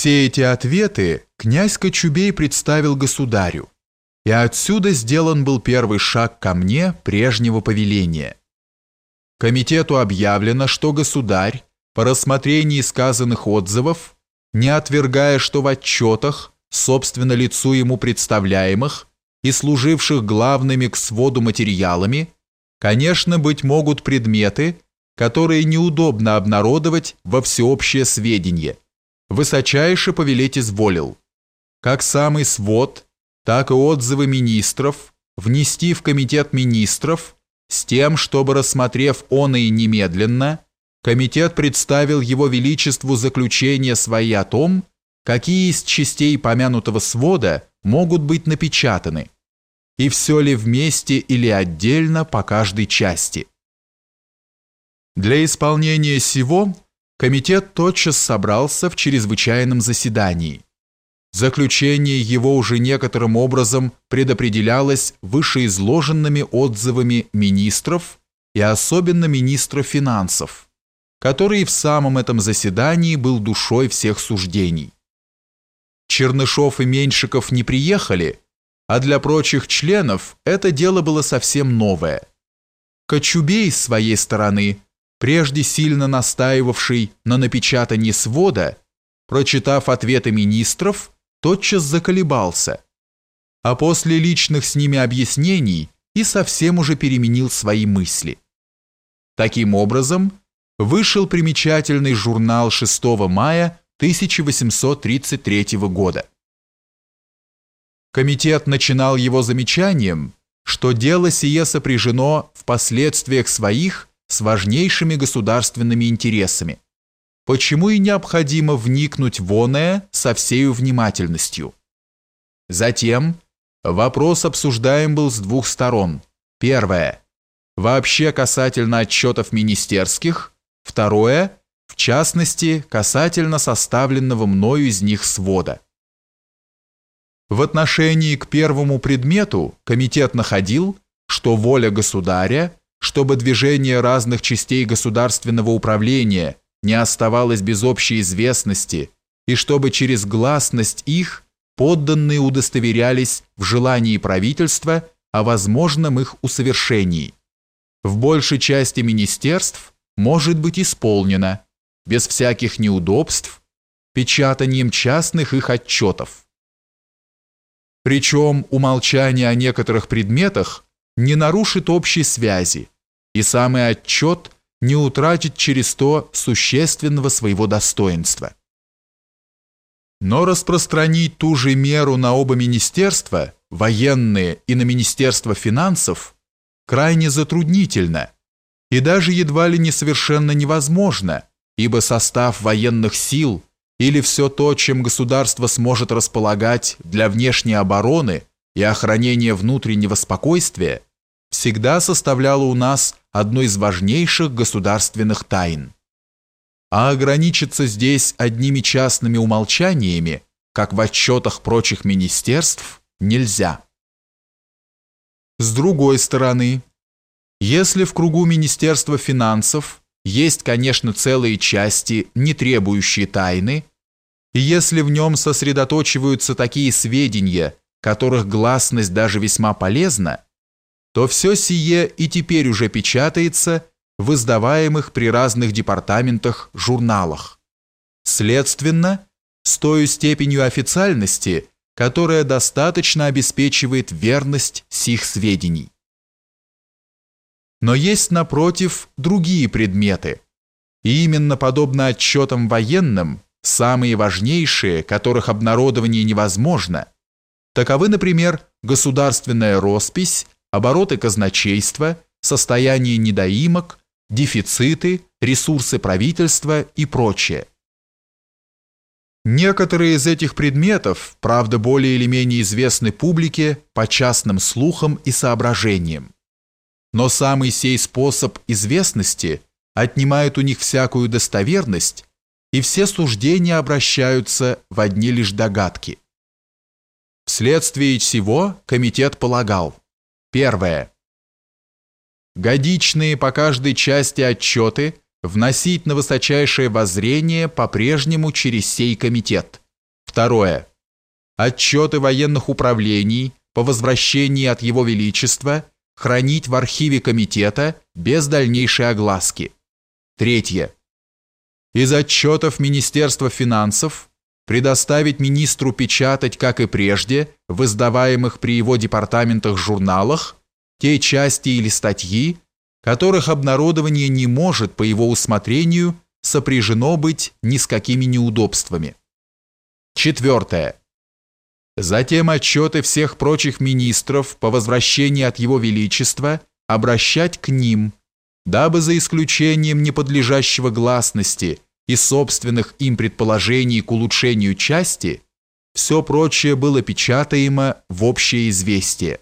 Все эти ответы князь Кочубей представил государю, и отсюда сделан был первый шаг ко мне прежнего повеления. Комитету объявлено, что государь, по рассмотрении сказанных отзывов, не отвергая, что в отчетах, собственно лицу ему представляемых и служивших главными к своду материалами, конечно, быть могут предметы, которые неудобно обнародовать во всеобщее сведение, высочайше повелеть изволил, как самый свод, так и отзывы министров внести в комитет министров с тем, чтобы, рассмотрев он и немедленно, комитет представил его величеству заключение свои о том, какие из частей помянутого свода могут быть напечатаны, и все ли вместе или отдельно по каждой части. Для исполнения сего комитет тотчас собрался в чрезвычайном заседании. Заключение его уже некоторым образом предопределялось вышеизложенными отзывами министров и особенно министра финансов, который в самом этом заседании был душой всех суждений. Чернышов и Меньшиков не приехали, а для прочих членов это дело было совсем новое. Кочубей с своей стороны, прежде сильно настаивавший на напечатании свода, прочитав ответы министров, тотчас заколебался, а после личных с ними объяснений и совсем уже переменил свои мысли. Таким образом, вышел примечательный журнал 6 мая 1833 года. Комитет начинал его замечанием, что дело сие сопряжено в последствиях своих с важнейшими государственными интересами, почему и необходимо вникнуть в оное со всею внимательностью. Затем вопрос обсуждаем был с двух сторон. Первое. Вообще касательно отчетов министерских. Второе в частности, касательно составленного мною из них свода. В отношении к первому предмету комитет находил, что воля государя, чтобы движение разных частей государственного управления не оставалось без общей известности и чтобы через гласность их подданные удостоверялись в желании правительства о возможном их усовершении. В большей части министерств может быть исполнено, без всяких неудобств, печатанием частных их отчетов. Причем умолчание о некоторых предметах не нарушит общей связи, и самый отчет не утратит через то существенного своего достоинства. Но распространить ту же меру на оба министерства, военные и на Министерство финансов, крайне затруднительно и даже едва ли не совершенно невозможно – ибо состав военных сил или все то, чем государство сможет располагать для внешней обороны и охранения внутреннего спокойствия, всегда составляло у нас одну из важнейших государственных тайн. А ограничиться здесь одними частными умолчаниями, как в отчетах прочих министерств, нельзя. С другой стороны, если в кругу Министерства финансов есть, конечно, целые части, не требующие тайны, и если в нем сосредоточиваются такие сведения, которых гласность даже весьма полезна, то все сие и теперь уже печатается в издаваемых при разных департаментах журналах. Следственно, с той степенью официальности, которая достаточно обеспечивает верность сих сведений. Но есть, напротив, другие предметы. И именно подобно отчетам военным, самые важнейшие, которых обнародование невозможно, таковы, например, государственная роспись, обороты казначейства, состояние недоимок, дефициты, ресурсы правительства и прочее. Некоторые из этих предметов, правда, более или менее известны публике по частным слухам и соображениям. Но самый сей способ известности отнимает у них всякую достоверность, и все суждения обращаются в одни лишь догадки. Вследствие всего комитет полагал. Первое. Годичные по каждой части отчеты вносить на высочайшее воззрение по-прежнему через сей комитет, Второе. Отчеты военных управлений по возвращении от Его Величества хранить в архиве комитета без дальнейшей огласки. Третье. Из отчетов Министерства финансов предоставить министру печатать, как и прежде, в издаваемых при его департаментах журналах те части или статьи, которых обнародование не может по его усмотрению сопряжено быть ни с какими неудобствами. Четвертое. Затем отчеты всех прочих министров по возвращении от Его Величества обращать к ним, дабы за исключением неподлежащего гласности и собственных им предположений к улучшению части, все прочее было печатаемо в общее известие.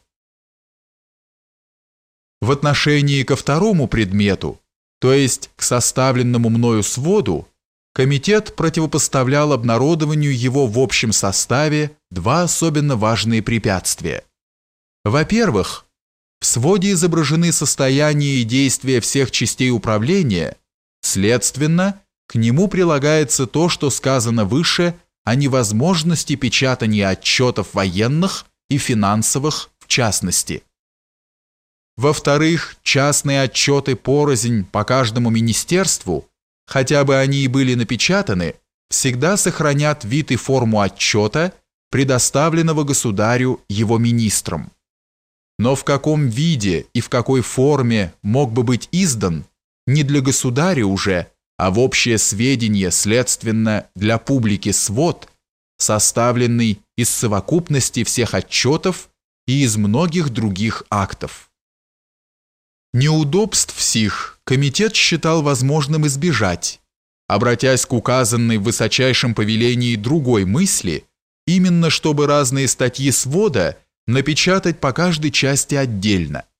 В отношении ко второму предмету, то есть к составленному мною своду, комитет противопоставлял обнародованию его в общем составе два особенно важные препятствия. Во-первых, в своде изображены состояние и действия всех частей управления, следственно, к нему прилагается то, что сказано выше о невозможности печатания отчетов военных и финансовых в частности. Во-вторых, частные отчеты порознь по каждому министерству, хотя бы они и были напечатаны, всегда сохранят вид и форму отчета, предоставленного государю его министрам. Но в каком виде и в какой форме мог бы быть издан, не для государя уже, а в общее сведение, следственно, для публики свод, составленный из совокупности всех отчетов и из многих других актов. Неудобств сих комитет считал возможным избежать, обратясь к указанной в высочайшем повелении другой мысли, именно чтобы разные статьи свода напечатать по каждой части отдельно –